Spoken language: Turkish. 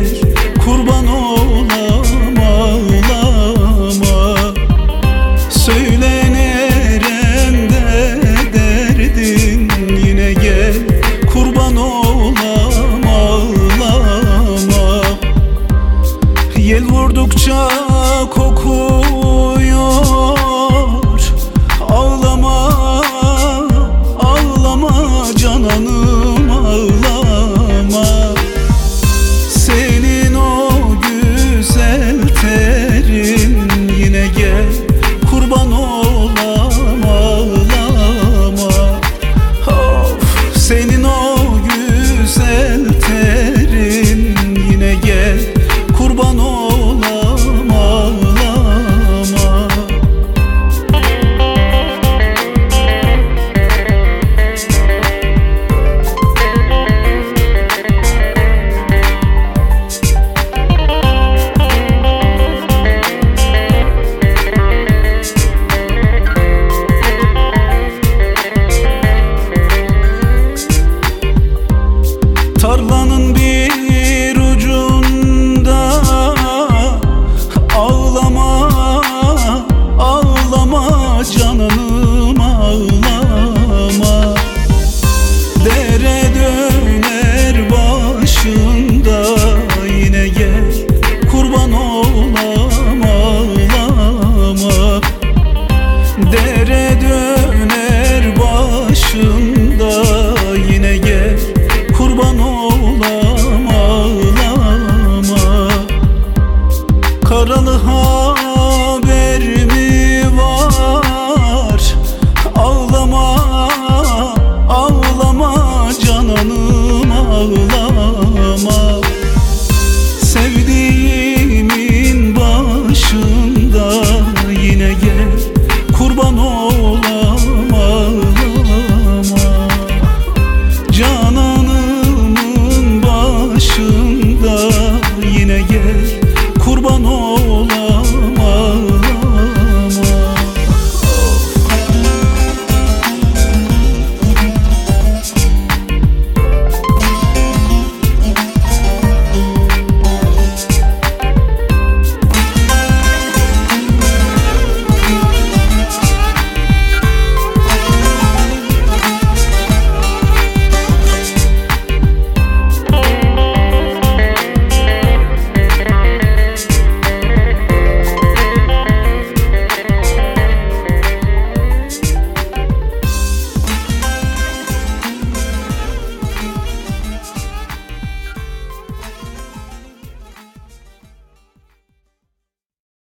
wish Yorma canını